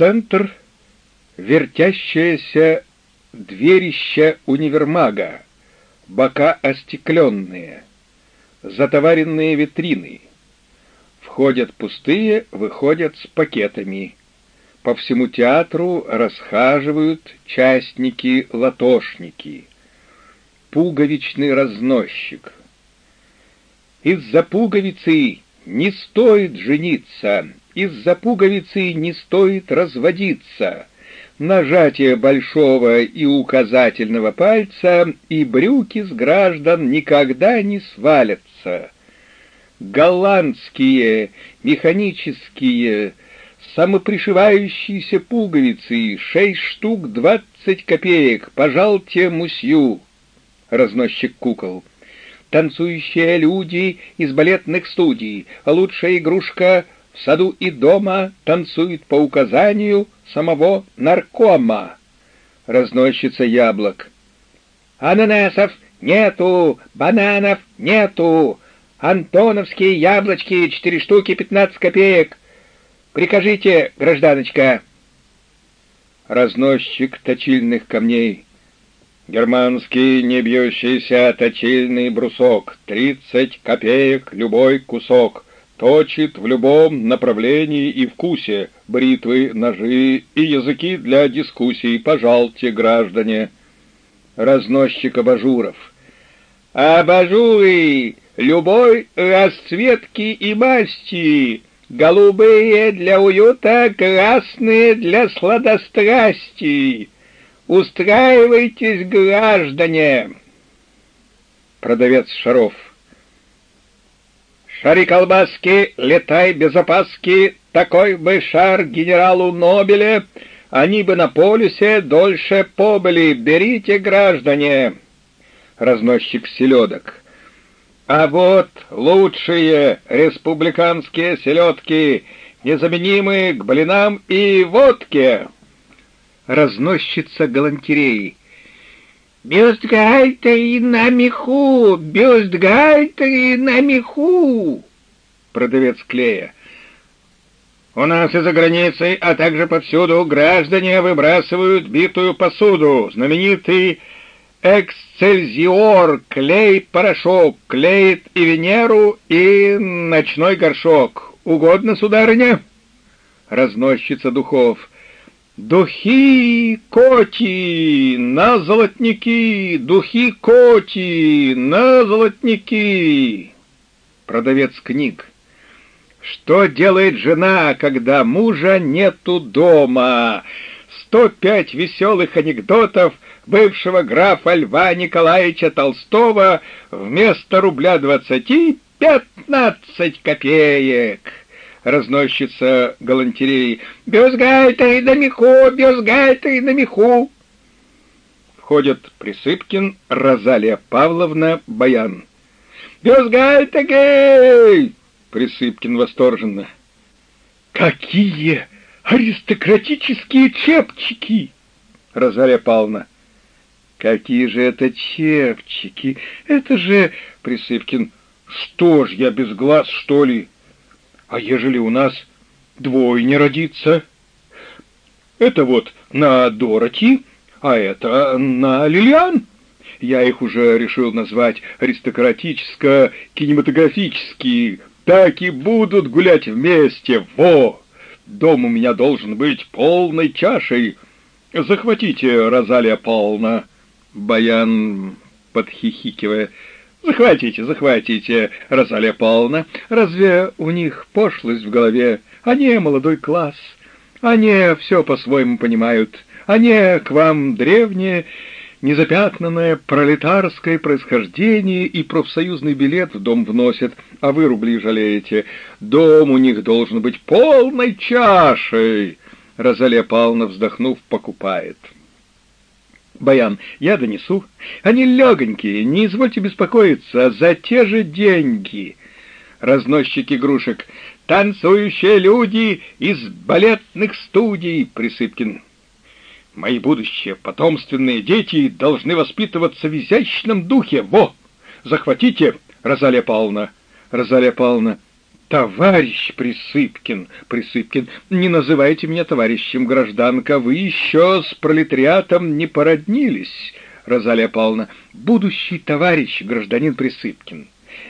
Центр — вертящееся дверище универмага, бока остекленные, затоваренные витрины. Входят пустые, выходят с пакетами. По всему театру расхаживают частники-латошники. Пуговичный разносчик. Из-за пуговицы не стоит жениться, из-за пуговицы не стоит разводиться. Нажатие большого и указательного пальца, и брюки с граждан никогда не свалятся. Голландские, механические, самопришивающиеся пуговицы, шесть штук двадцать копеек, пожалте мусью. Разносчик кукол. Танцующие люди из балетных студий, лучшая игрушка в саду и дома танцует по указанию самого наркома. Разносчица яблок. Ананасов нету, бананов нету, антоновские яблочки четыре штуки пятнадцать копеек. Прикажите, гражданочка. Разносчик точильных камней. Германский не бьющийся точильный брусок, тридцать копеек любой кусок, точит в любом направлении и вкусе бритвы, ножи и языки для дискуссий. Пожалуйте, граждане. Разносчик абажуров. Абажуры любой расцветки и масти, голубые для уюта, красные для сладострастий. Устраивайтесь, граждане. Продавец шаров. Шари колбаски, летай без опаски, такой бы шар генералу Нобеле, они бы на полюсе дольше побыли. Берите, граждане. Разносчик селедок. А вот лучшие республиканские селедки, незаменимые к блинам и водке. Разносчица галантереи. «Бюстгальтери на меху! Бюстгальтери на меху!» Продавец клея. «У нас и за границей, а также повсюду граждане выбрасывают битую посуду. Знаменитый Эксцельзиор, клей-порошок, клеит и Венеру, и ночной горшок. Угодно, сударыня?» Разносчица духов. «Духи коти на золотники! Духи коти на золотники!» Продавец книг. «Что делает жена, когда мужа нету дома?» Сто пять веселых анекдотов — бывшего графа Льва Николаевича Толстого вместо рубля двадцати пятнадцать копеек. Разносчица галантереи. «Бюстгальтер на меху! Бюстгальтер на меху!» Входят Присыпкин, Розалия Павловна, Баян. «Бюстгальтер!» Присыпкин восторженно. «Какие аристократические чепчики!» Розалия Павловна. Какие же это чепчики! Это же, Присыпкин, что ж я без глаз, что ли? А ежели у нас двойня родится? Это вот на Дороти, а это на Лилиан. Я их уже решил назвать аристократическо-кинематографические. Так и будут гулять вместе. Во! Дом у меня должен быть полной чашей. Захватите, Розалия Павловна. Баян, подхихикивая, «Захватите, захватите, Розалия Павловна, разве у них пошлость в голове? Они молодой класс, они все по-своему понимают, они к вам древнее, незапятнанное пролетарское происхождение и профсоюзный билет в дом вносят, а вы рубли жалеете. Дом у них должен быть полной чашей!» Розалия Павловна, вздохнув, покупает. Баян, я донесу. Они легонькие, не извольте беспокоиться, за те же деньги. Разносчик игрушек. Танцующие люди из балетных студий, Присыпкин. Мои будущие потомственные дети должны воспитываться в изящном духе. Во! Захватите, Розалия Павловна. Розалия Павловна. «Товарищ Присыпкин, Присыпкин, не называйте меня товарищем, гражданка, вы еще с пролетариатом не породнились». Розалия Павловна, будущий товарищ, гражданин Присыпкин.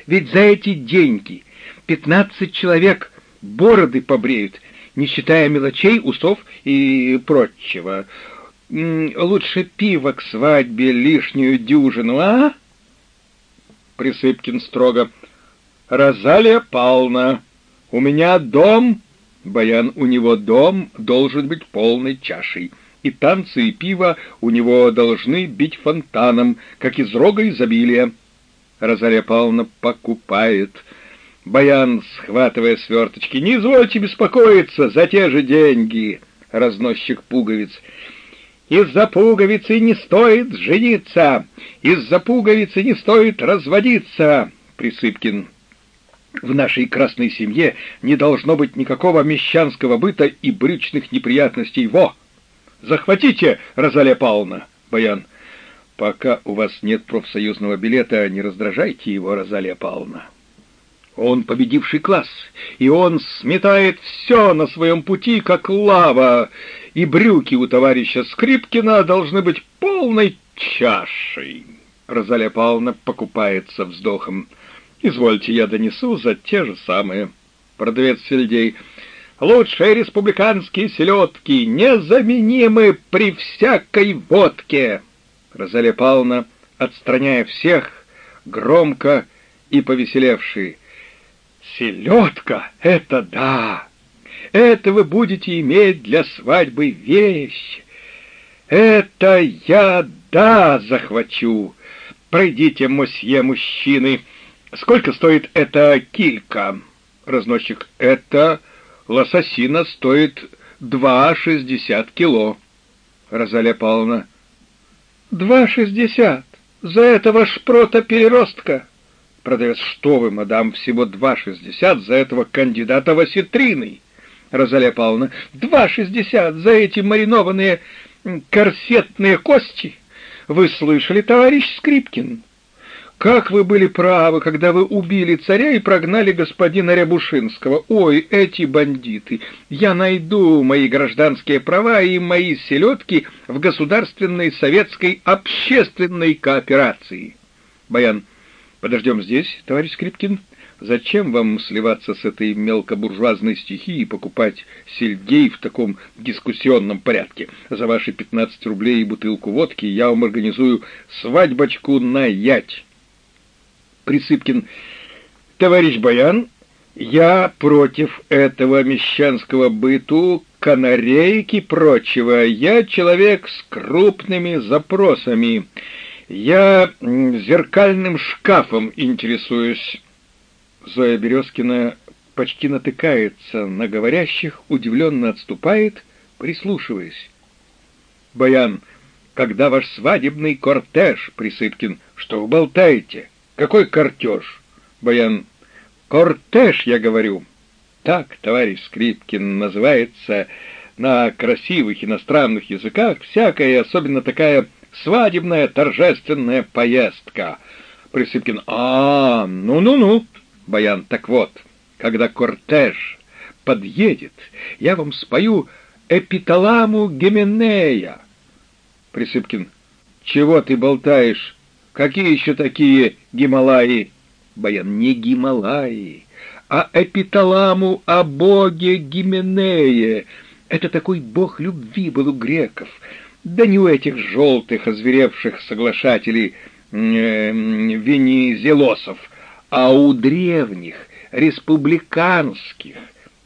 Ведь за эти деньги пятнадцать человек бороды побреют, не считая мелочей, усов и прочего. Лучше пиво к свадьбе лишнюю дюжину, а? Присыпкин строго. «Розалия Павловна, у меня дом...» Баян, у него дом должен быть полной чашей, и танцы и пиво у него должны бить фонтаном, как из рога изобилия. Розалия Павловна покупает. Баян, схватывая сверточки, «Не извольте беспокоиться за те же деньги!» Разносчик пуговиц. «Из-за пуговицы не стоит жениться! Из-за пуговицы не стоит разводиться!» Присыпкин. В нашей красной семье не должно быть никакого мещанского быта и брючных неприятностей. Во! Захватите, Розалия Павловна! Баян. Пока у вас нет профсоюзного билета, не раздражайте его, Розалия Павловна. Он победивший класс, и он сметает все на своем пути, как лава, и брюки у товарища Скрипкина должны быть полной чашей. Розалия Павловна покупается вздохом. Извольте, я донесу за те же самые. Продавец сельдей. Лучшие республиканские селедки, незаменимы при всякой водке. Розалия Павловна, отстраняя всех, громко и повеселевший. Селедка — это да! Это вы будете иметь для свадьбы вещь. Это я да захвачу. Пройдите, мосье, мужчины, — Сколько стоит эта килька? Разносчик. Это лососина стоит два шестьдесят кило. Розалия Павловна. Два шестьдесят? За этого шпрота-переростка? Продавец. Что вы, мадам, всего два шестьдесят за этого кандидата в осетрины? Розалия Павловна. Два шестьдесят за эти маринованные корсетные кости? Вы слышали, товарищ Скрипкин? Как вы были правы, когда вы убили царя и прогнали господина Рябушинского. Ой, эти бандиты! Я найду мои гражданские права и мои селедки в государственной советской общественной кооперации. Баян. Подождем здесь, товарищ Скрипкин. Зачем вам сливаться с этой мелкобуржуазной стихией и покупать сельдей в таком дискуссионном порядке? За ваши 15 рублей и бутылку водки я вам организую свадьбочку на ять. Присыпкин. «Товарищ Баян, я против этого мещанского быту, канарейки прочего. Я человек с крупными запросами. Я зеркальным шкафом интересуюсь». Зоя Березкина почти натыкается на говорящих, удивленно отступает, прислушиваясь. «Баян, когда ваш свадебный кортеж, Присыпкин, что вы болтаете?» Какой кортеж? Баян. Кортеж, я говорю. Так, товарищ Скрипкин, называется на красивых иностранных языках всякая, особенно такая свадебная торжественная поездка. Присыпкин. А, ну-ну-ну. Баян. Так вот, когда кортеж подъедет, я вам спою эпиталаму Гименея. Присыпкин. Чего ты болтаешь? Какие еще такие Гималаи? Баян, не Гималаи, а Эпиталаму о боге Гименее. Это такой бог любви был у греков. Да не у этих желтых, озверевших соглашателей э, а у древних, республиканских.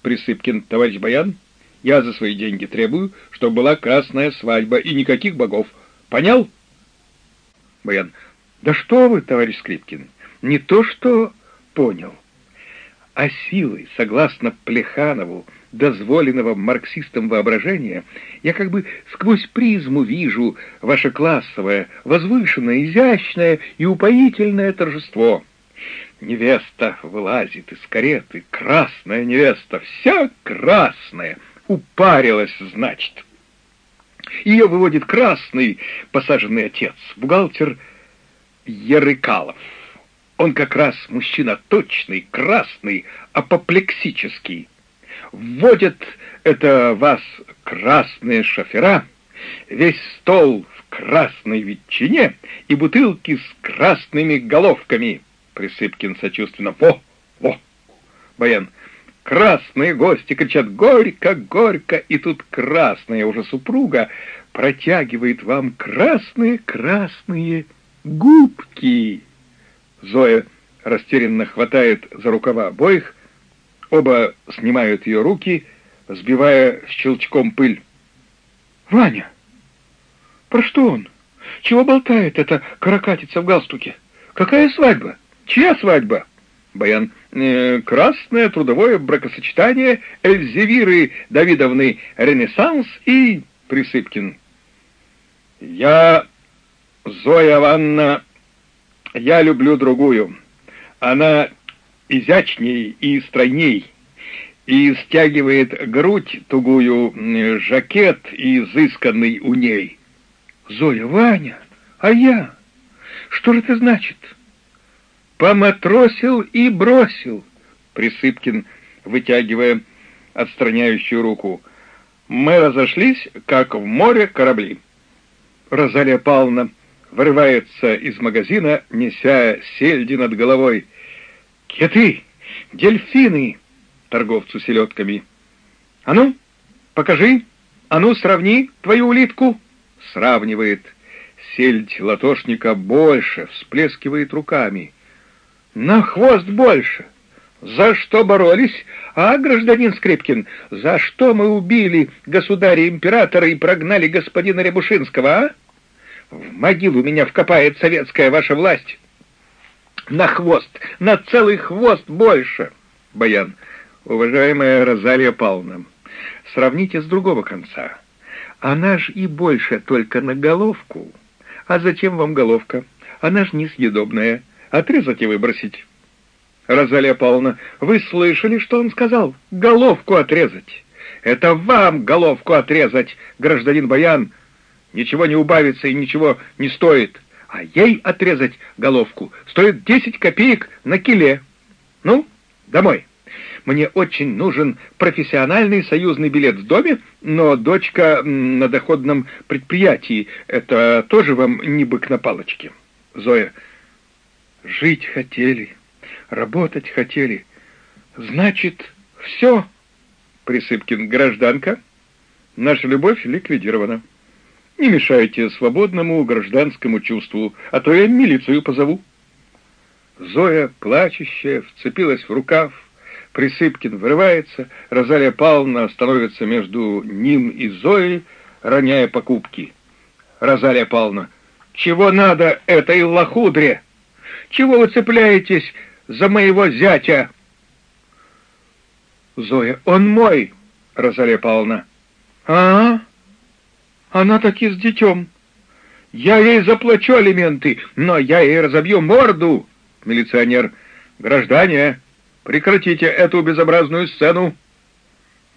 Присыпкин, товарищ Баян, я за свои деньги требую, чтобы была красная свадьба и никаких богов. Понял? Баян, да что вы, товарищ Скрипкин, не то что понял, а силой, согласно Плеханову, дозволенного марксистам воображения, я как бы сквозь призму вижу ваше классовое, возвышенное, изящное и упоительное торжество. Невеста вылазит из кареты, красная невеста, вся красная, упарилась, значит. Ее выводит красный посаженный отец, бухгалтер Ярыкалов. Он как раз мужчина точный, красный, апоплексический. Вводят это вас красные шофера, весь стол в красной ветчине и бутылки с красными головками. Присыпкин сочувственно. Во, во. Баян. Красные гости кричат «Горько, горько!» И тут красная уже супруга протягивает вам красные-красные губки. Зоя растерянно хватает за рукава обоих, оба снимают ее руки, сбивая щелчком пыль. «Ваня! Про что он? Чего болтает эта каракатица в галстуке? Какая свадьба? Чья свадьба?» Баян. Э, «Красное трудовое бракосочетание Эльзевиры Давидовны Ренессанс и Присыпкин». «Я, Зоя Ивановна, я люблю другую. Она изящней и стройней, и стягивает грудь тугую, жакет изысканный у ней. Зоя, Ваня, а я? Что же это значит? Поматросил и бросил, Присыпкин, вытягивая отстраняющую руку. Мы разошлись, как в море корабли. Розалия Павловна вырывается из магазина, неся сельди над головой. «Киты! Дельфины!» торговцу селедками. «А ну, покажи! А ну, сравни твою улитку!» Сравнивает. Сельдь латошника больше, всплескивает руками. «На хвост больше!» «За что боролись, а, гражданин Скрипкин? За что мы убили государя-императора и прогнали господина Рябушинского, а?» В могилу меня вкопает советская ваша власть. На хвост, на целый хвост больше. Баян. Уважаемая Розалия Павловна, сравните с другого конца. Она ж и больше только на головку. А зачем вам головка? Она ж несъедобная. Отрезать и выбросить. Розалия Павловна, вы слышали, что он сказал? Головку отрезать. Это вам головку отрезать, гражданин Баян ничего не убавится и ничего не стоит, а ей отрезать головку стоит десять копеек на киле. Ну, домой. Мне очень нужен профессиональный союзный билет в доме, но дочка на доходном предприятии. Это тоже вам не бык на палочке. Зоя. Жить хотели, работать хотели. Значит, все. Присыпкин. Гражданка. Наша любовь ликвидирована. Не мешайте свободному гражданскому чувству, а то я милицию позову. Зоя, плачущая, вцепилась в рукав, Присыпкин вырывается, Розалия Павловна становится между ним и Зоей, роняя покупки. Розалия Павловна, чего надо этой лохудре? Чего вы цепляетесь за моего зятя? Зоя, он мой, Розалия Павловна. А-а? Она таки с детем. Я ей заплачу алименты, но я ей разобью морду. Милиционер. Граждане, прекратите эту безобразную сцену.